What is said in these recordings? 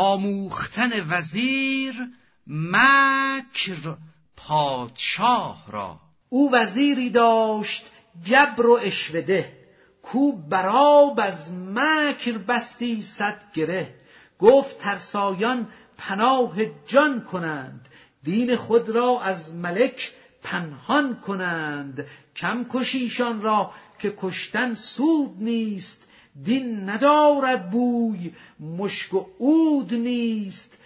آموختن وزیر مکر پادشاه را. او وزیری داشت جبر و اشوده کو براب از مکر بستی صد گره. گفت ترسایان پناه جان کنند دین خود را از ملک پنهان کنند. کم کشیشان را که کشتن سود نیست دین ندارد بوی مشک و عود نیست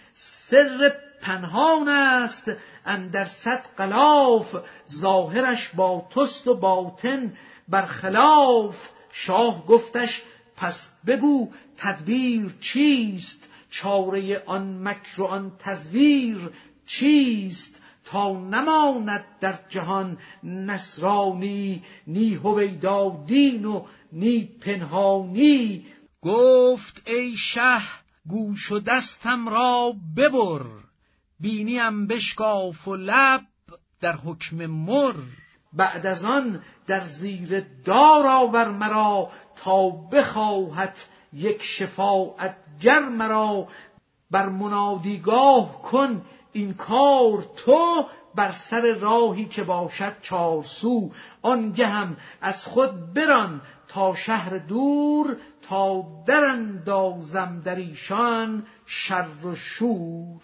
سر پنهان است اندر صد غلاف ظاهرش با تست و باطن برخلاف شاه گفتش پس بگو تدبیر چیست؟ چاره آن مکر و آن تزویر چیست؟ تا نماند در جهان نصرانی نی هویدا دین و نی پنهانی. گفت ای شه گوش و دستم را ببر بینیم بشکاف و لب در حکم مر. بعد از آن در زیر دار آور مرا تا بخواهد یک شفاعت گر مرا بر منادیگاه کن این کار تو بر سر راهی که باشد چارسو. آنگه هم از خود بران تا شهر دور تا در اندازم در ایشان شر و شور.